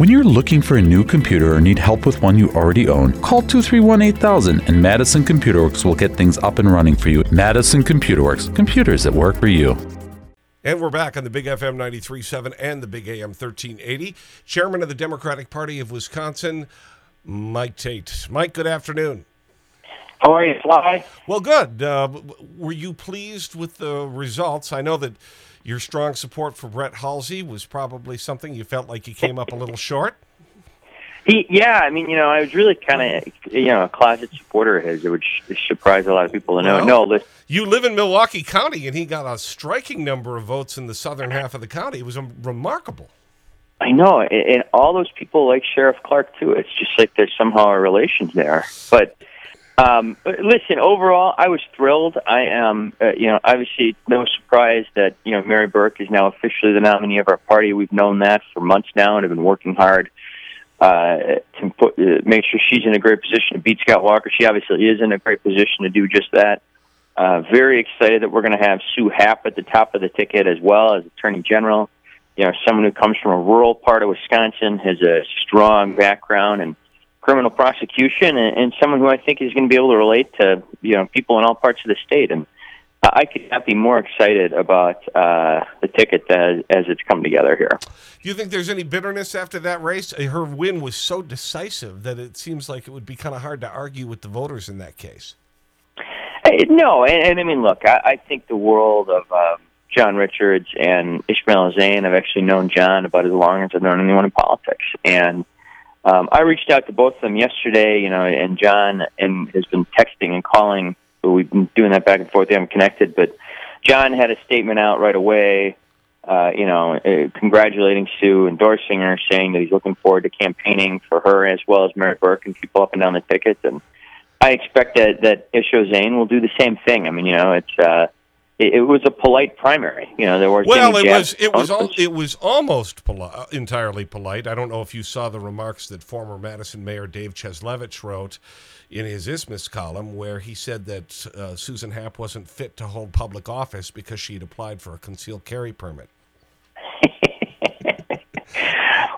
When you're looking for a new computer or need help with one you already own, call 231 8000 and Madison Computer Works will get things up and running for you. Madison Computer Works, computers that work for you. And we're back on the Big FM 93.7 and the Big AM 1380. Chairman of the Democratic Party of Wisconsin, Mike Tate. Mike, good afternoon. How are you, Sly? Well, good. Uh, were you pleased with the results? I know that your strong support for Brett Halsey was probably something you felt like you came up a little short. He, yeah, I mean, you know, I was really kind of, you know, a closet supporter of his, which surprised a lot of people to know. Well, no, listen, you live in Milwaukee County, and he got a striking number of votes in the southern half of the county. It was remarkable. I know, and, and all those people like Sheriff Clarke too. It's just like there's somehow a relation there. But um, listen, overall, I was thrilled. I am, uh, you know, obviously no surprise that you know Mary Burke is now officially the nominee of our party. We've known that for months now, and have been working hard uh, to put, uh, make sure she's in a great position to beat Scott Walker. She obviously is in a great position to do just that. Uh, very excited that we're going to have Sue Happ at the top of the ticket as well as Attorney General. You know, someone who comes from a rural part of Wisconsin has a strong background and criminal prosecution and, and someone who I think is going to be able to relate to you know people in all parts of the state. And I could not be more excited about uh, the ticket as, as it's come together here. Do you think there's any bitterness after that race? Uh, her win was so decisive that it seems like it would be kind of hard to argue with the voters in that case. No, and, and I mean, look, I, I think the world of uh, Jon Richards and Ismael Ozanne. I've actually known John about as long as I've known anyone in politics, and um, I reached out to both of them yesterday, you know, and John and has been texting and calling. But we've been doing that back and forth. They haven't connected, but John had a statement out right away, uh, you know, uh, congratulating Sue, endorsing her, saying that he's looking forward to campaigning for her as well as Mary Burke and people up and down the tickets. And I expect that that Ismael Ozanne will do the same thing. I mean, you know, it's. Uh, it, it was a polite primary. You know, there were well, it was it was al- it was almost poli- entirely polite. I don't know if you saw the remarks that former Madison Mayor Dave Cieslewicz wrote in his Isthmus column, where he said that uh, Susan Happ wasn't fit to hold public office because she had applied for a concealed carry permit.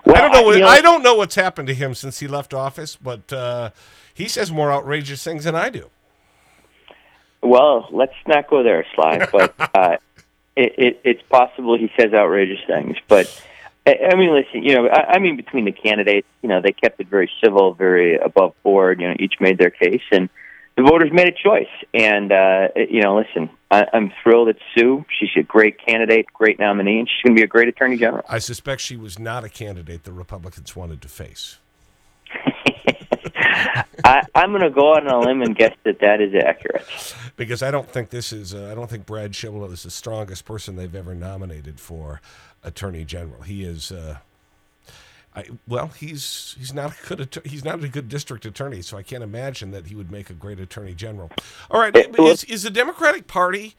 well, I don't know. What, I don't know what's happened to him since he left office, but uh, he says more outrageous things than I do. Well, let's not go there, Sly. But uh, it, it, it's possible he says outrageous things. But I I mean, listen, you know, I, I mean, between the candidates, you know, they kept it very civil, very above board. You know, each made their case, and the voters made a choice. And uh, you know, listen, I, I'm thrilled at Sue. She's a great candidate, great nominee, and she's going to be a great attorney general. I suspect she was not a candidate the Republicans wanted to face. I, am going to go out on a limb and guess that that is accurate. Because I don't think this is. Uh, I don't think Brad Schimel is the strongest person they've ever nominated for Attorney General. He is. Uh, I, well, he's he's not a good he's not a good district attorney, so I can't imagine that he would make a great attorney general. All right, is, is the Democratic Party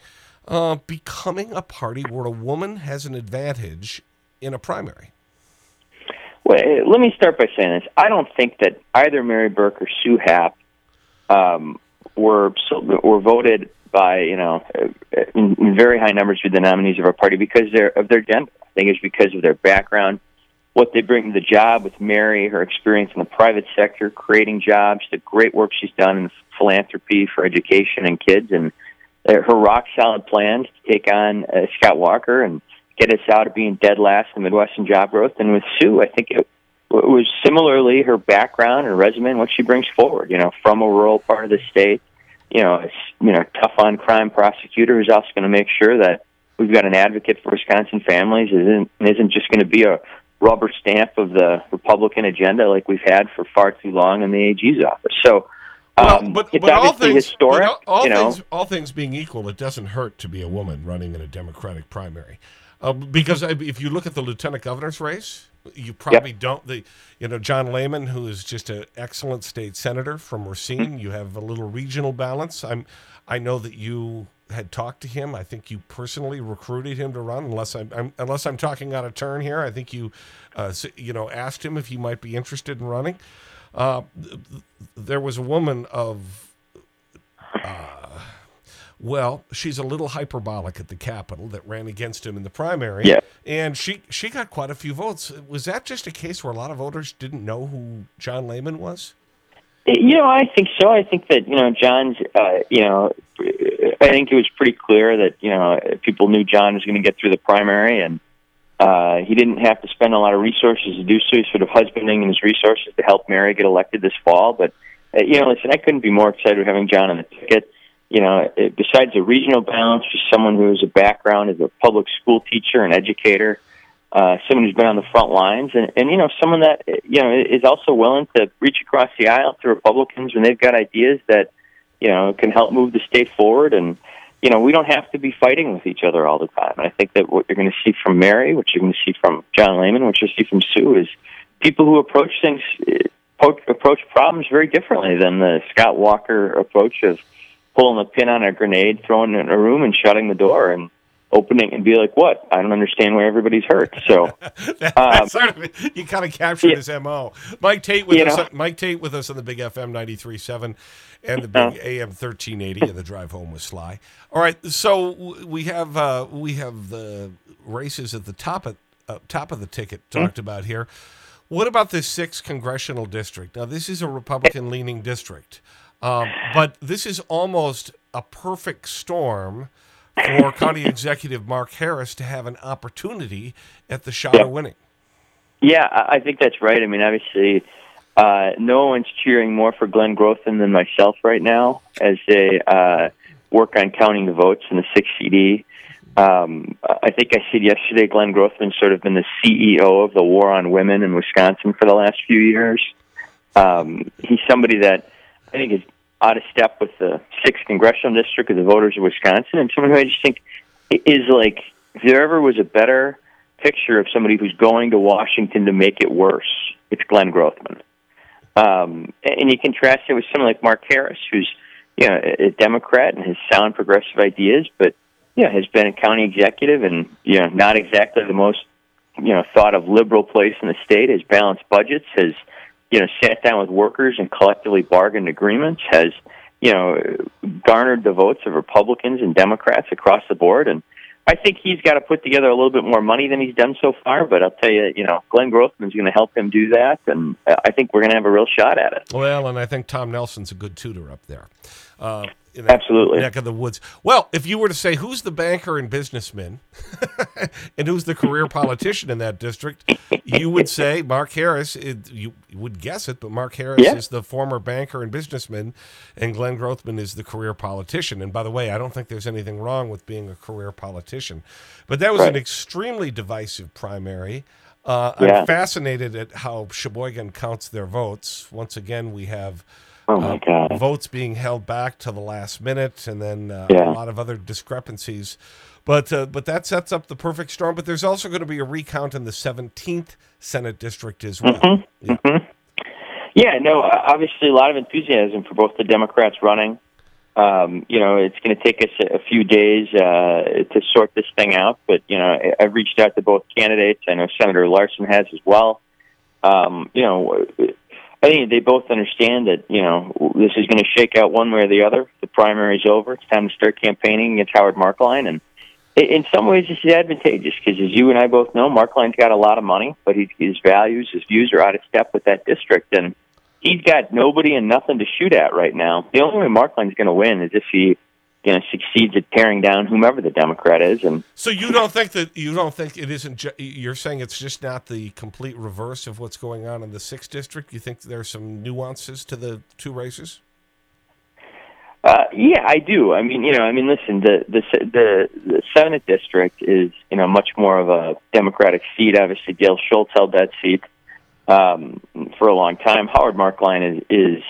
uh, becoming a party where a woman has an advantage in a primary? Well, let me start by saying this. I don't think that either Mary Burke or Sue Happ um, were were voted by you know in, in very high numbers for the nominees of our party because they're of their gender. I think it's because of their background, what they bring to the job. With Mary, her experience in the private sector, creating jobs, the great work she's done in philanthropy for education and kids, and uh, her rock solid plans to take on uh, Scott Walker and get us out of being dead last in Midwestern job growth. And with Sue, I think it, it was similarly her background, her resume, and what she brings forward. You know, from a rural part of the state, you know, it's you know tough on crime prosecutor who's also going to make sure that we've got an advocate for Wisconsin families. isn't isn't just going to be a rubber stamp of the Republican agenda like we've had for far too long in the AG's office. So. Well, um, but, it's but all things, historic, all, all you know. things, all things being equal, it doesn't hurt to be a woman running in a Democratic primary. Uh, because if you look at the lieutenant governor's race, you probably yep. don't. The you know John Lehman, who is just an excellent state senator from Racine. you have a little regional balance. I'm. I know that you had talked to him. I think you personally recruited him to run. Unless I'm, I'm unless I'm talking out of turn here. I think you, uh, you know, asked him if he might be interested in running. Uh, there was a woman of. Uh, Well, she's a little hyperbolic at the Capitol that ran against him in the primary. Yeah. And she, she got quite a few votes. Was that just a case where a lot of voters didn't know who John Lehman was? You know, I think so. I think that you know John's. Uh, you know, I think it was pretty clear that you know people knew John was going to get through the primary, and uh, he didn't have to spend a lot of resources to do so. He's sort of husbanding his resources to help Mary get elected this fall. But uh, you know, listen, I couldn't be more excited with having John on the ticket. You know, it, besides the regional balance, just someone who has a background as a public school teacher and educator uh, someone who's been on the front lines, and, and you know, someone that you know is also willing to reach across the aisle to Republicans when they've got ideas that you know can help move the state forward. And you know, we don't have to be fighting with each other all the time. And I think that what you're going to see from Mary, what you're going to see from John Lehman, what you'll see from Sue, is people who approach things approach problems very differently than the Scott Walker approach of pulling a pin on a grenade, throwing it in a room, and shutting the door. And opening and be like, "What? I don't understand why everybody's hurt." So that, um, sort of you kind of captured yeah, his mo. Mike Tate with us. Know, Mike Tate with us on the Big FM 93.7 and the Big AM thirteen eighty and the drive home with Sly. All right, so we have uh, we have the races at the top of uh, top of the ticket talked mm-hmm. about here. What about this sixth congressional district? Now, this is a Republican leaning district, um, but this is almost a perfect storm for County Executive Mark Harris to have an opportunity at the shot of winning. Yeah, I think that's right. I mean, obviously, uh, no one's cheering more for Glenn Grothman than myself right now as they uh, work on counting the votes in the 6 CD. Um, I think I said yesterday Glenn Grothman's sort of been the CEO of the war on women in Wisconsin for the last few years. Um, he's somebody that I think is out of step with the sixth congressional district of the voters of Wisconsin, and someone who I just think is like, if there ever was a better picture of somebody who's going to Washington to make it worse, it's Glenn Grothman. Um, and you contrast it with someone like Mark Harris, who's you know a Democrat and has sound progressive ideas, but know has been a county executive and you know not exactly the most you know thought of liberal place in the state. Has balanced budgets, has you know, sat down with workers and collectively bargained agreements, has, you know, garnered the votes of Republicans and Democrats across the board. And I think he's got to put together a little bit more money than he's done so far. But I'll tell you, you know, Glenn Grothman's going to help him do that, and I think we're going to have a real shot at it. Well, and I think Tom Nelson's a good tutor up there. Uh, in that Absolutely. neck of the woods. Well, if you were to say who's the banker and businessman and who's the career politician in that district, you would say Mark Harris. It, you, would guess it, but Mark Harris yeah. is the former banker and businessman, and Glenn Grothman is the career politician. And by the way, I don't think there's anything wrong with being a career politician, but that was right. an extremely divisive primary. Uh, yeah. I'm fascinated at how Sheboygan counts their votes. Once again, we have Oh my uh, God! Votes being held back to the last minute, and then uh, yeah. a lot of other discrepancies. But uh, but that sets up the perfect storm. But there's also going to be a recount in the 17th Senate district as well. Mm-hmm. Yeah. Mm-hmm. yeah, no, obviously a lot of enthusiasm for both the Democrats running. Um, you know, it's going to take us a few days uh, to sort this thing out. But you know, I've reached out to both candidates. I know Senator Larson has as well. Um, you know, I think they both understand that you know this is going to shake out one way or the other. The primary's over. It's time to start campaigning against Howard Marklein, and in some ways this is advantageous because, as you and I both know, Marklein's got a lot of money, but he, his values, his views are out of step with that district, and he's got nobody and nothing to shoot at right now. The only way Marklein's going to win is if he you to succeed at tearing down whomever the Democrat is. And so you don't think that you don't think it isn't. Ju- you're saying it's just not the complete reverse of what's going on in the sixth district. You think there's some nuances to the two races. Uh, yeah, I do. I mean, you know, I mean, listen, the the the, the Senate district is you know much more of a Democratic seat. Obviously, Dale Schultz held that seat um, for a long time. Howard Marklein is is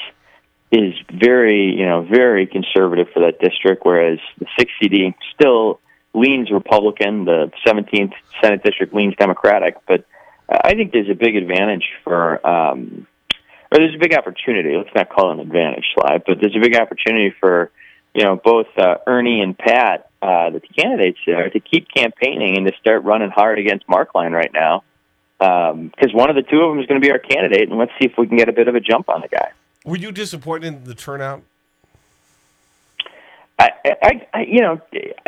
is very, you know, very conservative for that district, whereas the 6 CD still leans Republican. The 17th Senate district leans Democratic. But I think there's a big advantage for, um, or there's a big opportunity. Let's not call it an advantage, Sly, but there's a big opportunity for, you know, both uh, Ernie and Pat, uh, the candidates there, to keep campaigning and to start running hard against Marklein right now. Because um, one of the two of them is going to be our candidate, and let's see if we can get a bit of a jump on the guy. Were you disappointed in the turnout? I, I, I, you know,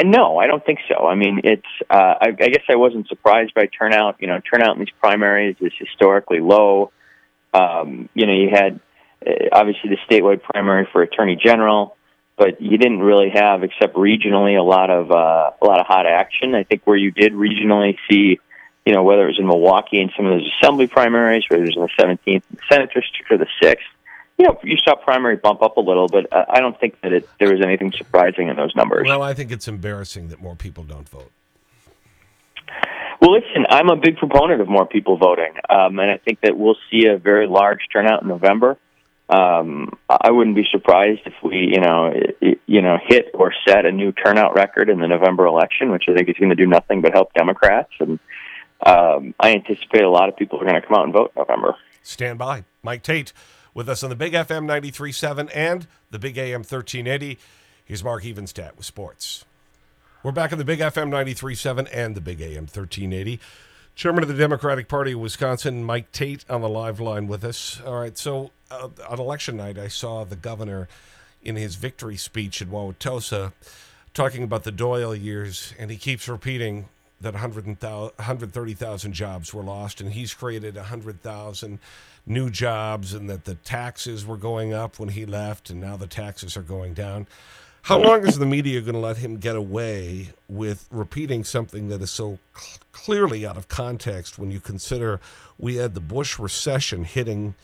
no, I don't think so. I mean, it's. Uh, I, I guess I wasn't surprised by turnout. You know, turnout in these primaries is historically low. Um, you know, you had uh, obviously the statewide primary for attorney general, but you didn't really have, except regionally, a lot of uh, a lot of hot action. I think where you did regionally see, you know, whether it was in Milwaukee and some of those assembly primaries, whether it was in the 17th Senate district or the sixth you know, you saw primary bump up a little, but uh, I don't think that it, there was anything surprising in those numbers. Well, I think it's embarrassing that more people don't vote. Well, listen, I'm a big proponent of more people voting, um, and I think that we'll see a very large turnout in November. Um, I wouldn't be surprised if we, you know, you know, hit or set a new turnout record in the November election, which I think is going to do nothing but help Democrats. And um, I anticipate a lot of people are going to come out and vote in November. Stand by, Mike Tate with us on the Big FM 93.7 and the Big AM 1380. Here's Mark Evenstadt with sports. We're back on the Big FM 93.7 and the Big AM 1380. Chairman of the Democratic Party of Wisconsin, Mike Tate, on the live line with us. All right, so uh, on election night, I saw the governor in his victory speech in Wauwatosa talking about the Doyle years, and he keeps repeating that 130,000 jobs were lost, and he's created 100,000 new jobs and that the taxes were going up when he left and now the taxes are going down. How long is the media going to let him get away with repeating something that is so cl- clearly out of context when you consider we had the Bush recession hitting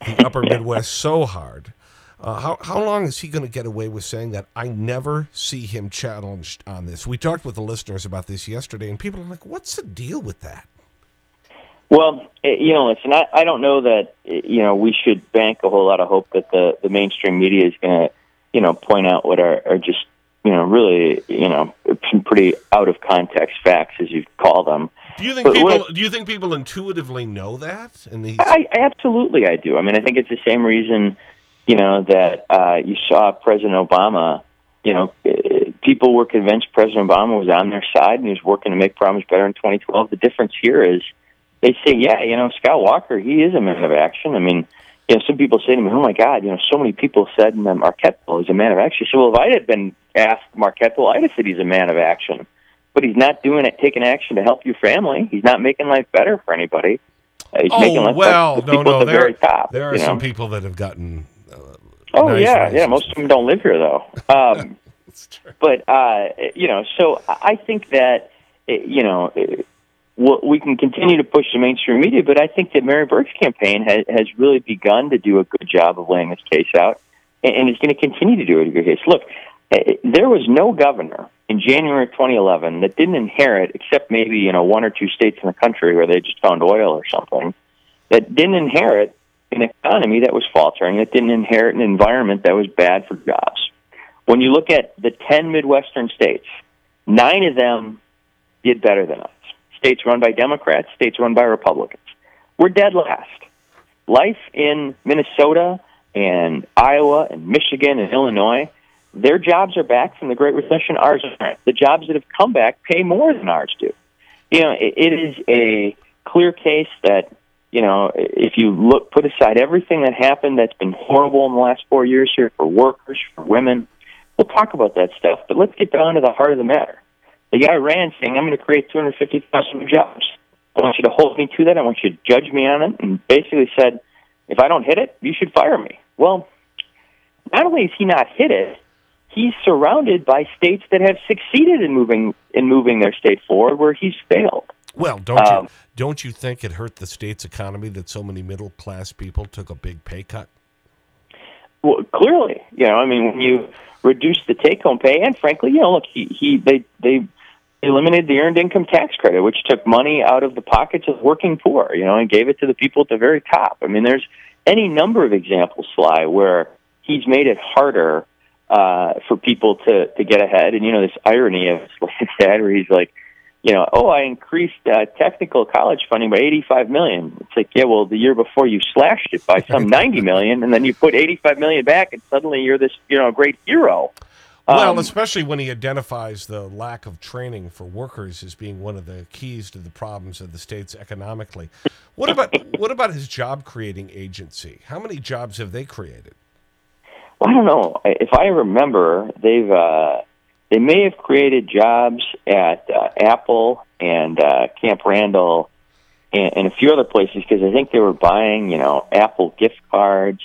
the upper Midwest so hard? Uh, how, how long is he going to get away with saying that? I never see him challenged on this. We talked with the listeners about this yesterday, and people are like, what's the deal with that? Well, eh, you know, listen, I, I don't know that eh, you know we should bank a whole lot of hope that the the mainstream media is going to you know point out what are, are just you know really you know some pretty out of context facts as you call them. Do you think but people? What, do you think people intuitively know that? And these... I, absolutely, I do. I mean, I think it's the same reason you know that uh, you saw President Obama. You know, eh, people were convinced President Obama was on their side and he was working to make problems better in 2012. The difference here is they say, yeah, you know, Scott Walker, he is a man of action. I mean, you know, some people say to me, oh my God, you know, so many people said Marquette is a man of action. So, well, if I had been asked Marquette I'd have said he's a man of action. But he's not doing it, taking action to help your family. He's not making life better for anybody. Uh, he's oh, making life well, better for no, no, the there, very top. There are you know? some people that have gotten. Oh nice yeah, yeah. Most of them don't live here though. Um, but uh, you know, so I think that you know we can continue to push the mainstream media, but I think that Mary Burke's campaign has, has really begun to do a good job of laying this case out, and, and is going to continue to do a good case. Look, eh, there was no governor in January of 2011 that didn't inherit, except maybe you know one or two states in the country where they just found oil or something, that didn't inherit an economy that was faltering, that didn't inherit an environment that was bad for jobs. When you look at the 10 Midwestern states, nine of them did better than us states run by Democrats, states run by Republicans. We're dead last. Life in Minnesota and Iowa and Michigan and Illinois, their jobs are back from the Great Recession. Ours aren't. The jobs that have come back pay more than ours do. You know, it, it is a clear case that you know if you look put aside everything that happened that's been horrible in the last four years here for workers, for women. We'll talk about that stuff, but let's get down to the heart of the matter. The guy ran saying, I'm going to create 250,000 new jobs. I want you to hold me to that. I want you to judge me on it. And basically said, if I don't hit it, you should fire me. Well, not only has he not hit it, he's surrounded by states that have succeeded in moving in moving their state forward where he's failed. Well, don't um, you don't you think it hurt the state's economy that so many middle class people took a big pay cut? Well, clearly, you know, I mean, when you reduce the take home pay, and frankly, you know, look, he, he they they eliminated the earned income tax credit, which took money out of the pockets of working poor, you know, and gave it to the people at the very top. I mean, there's any number of examples, Sly, where he's made it harder uh, for people to to get ahead. And you know, this irony of his dad, where he's like, you know, oh, I increased uh, technical college funding by 85 million. It's like, yeah, well, the year before you slashed it by some 90 million, and then you put 85 million back, and suddenly you're this, you know, great hero. Well, um, especially when he identifies the lack of training for workers as being one of the keys to the problems of the states economically. What about what about his job creating agency? How many jobs have they created? Well, I don't know. If I remember, they've uh, they may have created jobs at uh, Apple and uh, Camp Randall and, and a few other places because I think they were buying, you know, Apple gift cards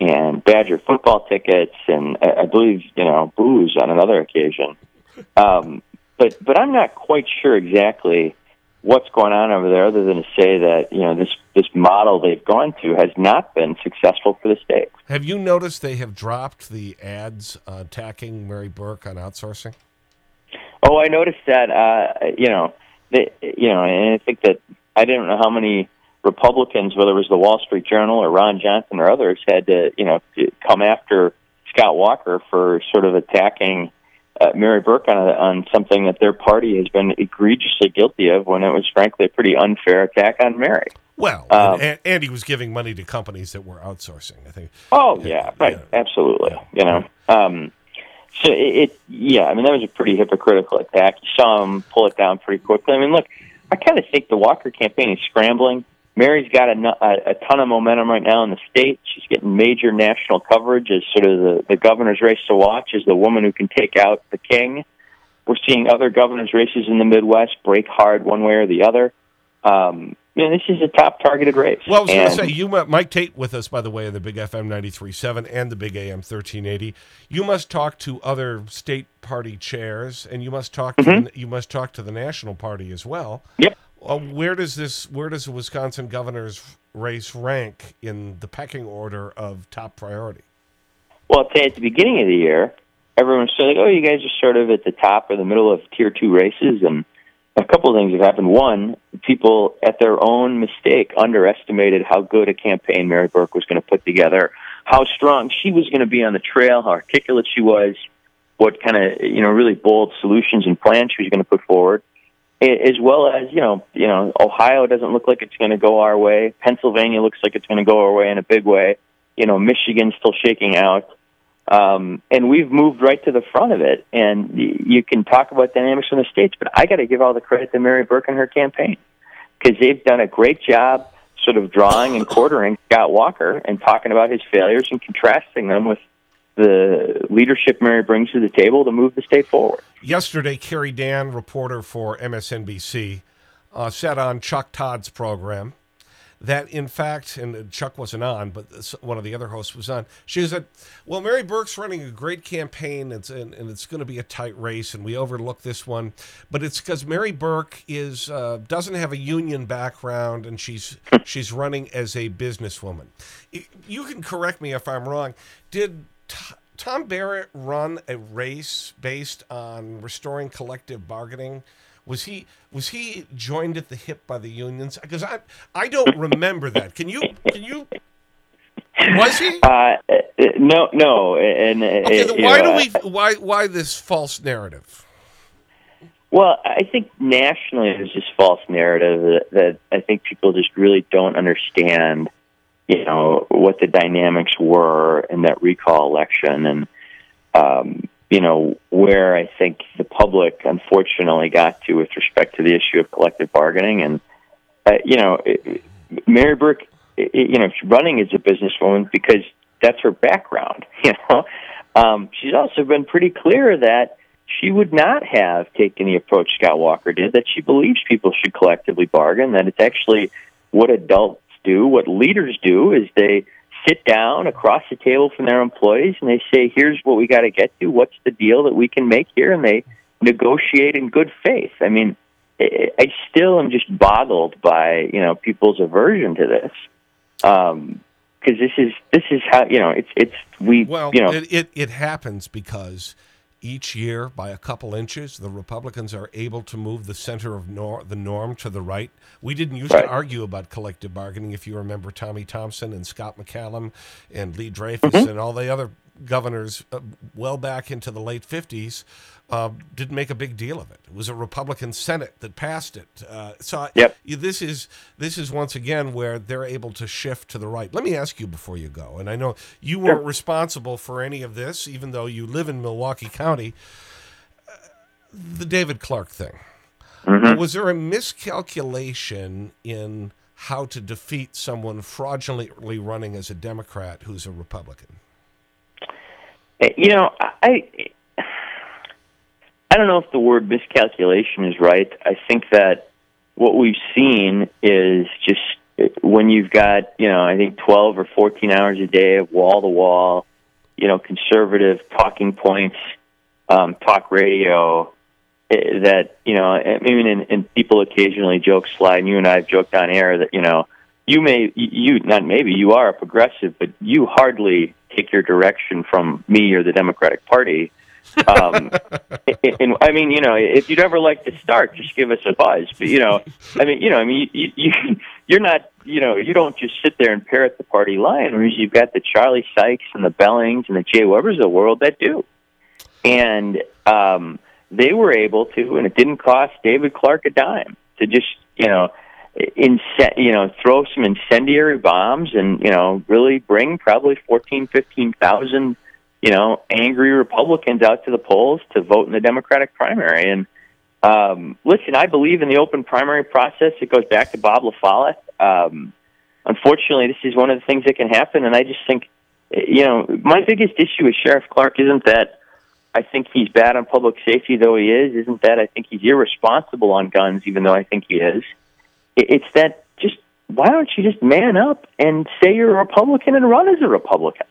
and Badger football tickets and I, I believe, you know, booze on another occasion. Um, but but I'm not quite sure exactly what's going on over there, other than to say that you know this this model they've gone to has not been successful for the state. Have you noticed they have dropped the ads uh, attacking Mary Burke on outsourcing? Oh, I noticed that. Uh, you know, they, you know, and I think that I didn't know how many Republicans, whether it was the Wall Street Journal or Ron Johnson or others, had to you know come after Scott Walker for sort of attacking uh, Mary Burke on, a, on something that their party has been egregiously guilty of when it was frankly a pretty unfair attack on Mary. Well, um, and, and, he was giving money to companies that were outsourcing. I think. Oh yeah, yeah right, yeah. absolutely. Yeah. You know, um, so it, it, yeah, I mean that was a pretty hypocritical attack. You saw him pull it down pretty quickly. I mean, look, I kind of think the Walker campaign is scrambling. Mary's got a, a, a ton of momentum right now in the state. She's getting major national coverage as sort of the, the governor's race to watch, as the woman who can take out the king. We're seeing other governor's races in the Midwest break hard one way or the other. Um, you know, this is a top targeted race. Well, I was going to say, you Mike Tate with us, by the way, in the Big FM 93.7 and the Big AM 1380. You must talk to other state party chairs, and you must talk mm-hmm. to, you must talk to the national party as well. Yep. Uh, where does this where does the Wisconsin governor's race rank in the pecking order of top priority? Well, at the beginning of the year, everyone was saying, "Oh, you guys are sort of at the top or the middle of tier two races," and a couple of things have happened. One, people at their own mistake underestimated how good a campaign Mary Burke was going to put together, how strong she was going to be on the trail, how articulate she was, what kind of you know really bold solutions and plans she was going to put forward as well as you know, you know, Ohio doesn't look like it's going to go our way. Pennsylvania looks like it's going to go our way in a big way. You know, Michigan's still shaking out, um, and we've moved right to the front of it. And you can talk about dynamics in the states, but I got to give all the credit to Mary Burke and her campaign because they've done a great job, sort of drawing and quartering Scott Walker and talking about his failures and contrasting them with the leadership Mary brings to the table to move the state forward. Yesterday, Carrie Dann, reporter for MSNBC, uh, said on Chuck Todd's program that, in fact, and Chuck wasn't on, but one of the other hosts was on. She said, "Well, Mary Burke's running a great campaign, and, and it's going to be a tight race, and we overlook this one, but it's because Mary Burke is uh, doesn't have a union background, and she's she's running as a businesswoman. You can correct me if I'm wrong. Did Tom Barrett run a race based on restoring collective bargaining? Was he was he joined at the hip by the unions? Because I I don't remember that. Can you can you? Was he? Uh, no, no. And okay, then why know, do we why why this false narrative? Well, I think nationally there's this false narrative that, that I think people just really don't understand you know what the dynamics were in that recall election, and um, you know where I think the public unfortunately got to with respect to the issue of collective bargaining, and uh, you know Mary Burke, you know, running as a businesswoman because that's her background. You know, um, she's also been pretty clear that she would not have taken the approach Scott Walker did. That she believes people should collectively bargain. That it's actually what adult do, what leaders do, is they sit down across the table from their employees and they say, "Here's what we got to get to. What's the deal that we can make here?" And they negotiate in good faith. I mean, I still am just boggled by you know people's aversion to this. Um, because this is this is how you know it's it's we well you know it, it, it happens because each year by a couple inches. The Republicans are able to move the center of nor- the norm to the right. We didn't used right. to argue about collective bargaining, if you remember Tommy Thompson and Scott McCallum and Lee Dreyfus mm-hmm. and all the other governors uh, well back into the late 50s uh, didn't make a big deal of it. It was a Republican Senate that passed it. Uh, so yep. this is this is once again where they're able to shift to the right. Let me ask you before you go, and I know you weren't sure. responsible for any of this, even though you live in Milwaukee County. Uh, the David Clarke thing. Mm-hmm. Was there a miscalculation in how to defeat someone fraudulently running as a Democrat who's a Republican? You know, I I don't know if the word miscalculation is right. I think that what we've seen is just when you've got, you know, I think 12 or 14 hours a day of wall to wall, you know, conservative talking points, um, talk radio, eh, that, you know, I mean, and, and people occasionally joke, slide, and you and I have joked on air that, you know, you may, you, not maybe, you are a progressive, but you hardly take your direction from me or the Democratic Party um, and, I mean, you know, if you'd ever like to start, just give us a buzz. But you know, I mean, you know, I mean, you, you you're not, you know, you don't just sit there and parrot the party line. Whereas you've got the Charlie Sykes and the Bellings and the Jay Webers of the world that do, and um, they were able to, and it didn't cost David Clarke a dime to just, you know. Ince- you know, throw some incendiary bombs and you know really bring probably fourteen, fifteen thousand you know, angry Republicans out to the polls to vote in the Democratic primary. And um, listen, I believe in the open primary process. It goes back to Bob LaFollette. Um, unfortunately, this is one of the things that can happen. And I just think, you know, my biggest issue with Sheriff Clarke isn't that I think he's bad on public safety, though he is. Isn't that I think he's irresponsible on guns, even though I think he is. It's that just why don't you just man up and say you're a Republican and run as a Republican?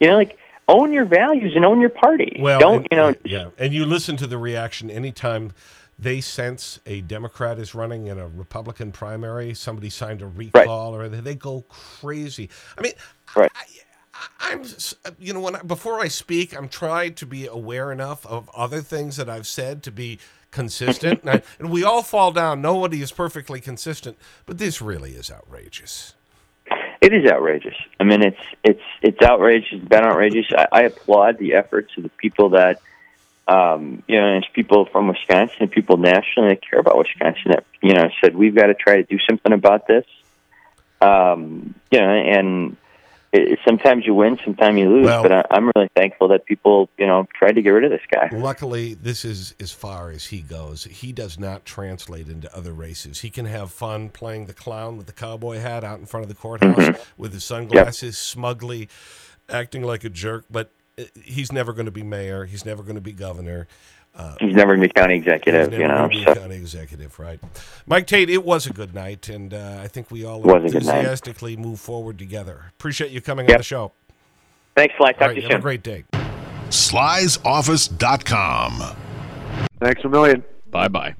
You know, like own your values and own your party. Well, don't and, you know? Yeah, and you listen to the reaction anytime they sense a Democrat is running in a Republican primary. Somebody signed a recall, right. or they go crazy. I mean, right. I, am you know, when I, before I speak, I'm trying to be aware enough of other things that I've said to be consistent, and, I, and we all fall down. Nobody is perfectly consistent, but this really is outrageous. It is outrageous. I mean, it's it's it's outrageous. It's been outrageous. I, I applaud the efforts of the people that, um, you know, it's people from Wisconsin people nationally that care about Wisconsin that you know said we've got to try to do something about this. Um, you know, and it, sometimes you win, sometimes you lose. Well, but I, am really thankful that people, you know, tried to get rid of this guy. Luckily, this is as far as he goes. He does not translate into other races. He can have fun playing the clown with the cowboy hat out in front of the courthouse mm-hmm. with his sunglasses, yep. smugly acting like a jerk. But uh, he's never going to be mayor. He's never going to be governor. Uh, he's never going to be county executive, you know. So. County executive, right? Mike Tate, it was a good night, and uh, I think we all enthusiastically move forward together. Appreciate you coming yep. on the show. Thanks, Sly. Talk right, to you have soon. Have a great day. Sly'sOffice.com. Thanks a million. Bye bye.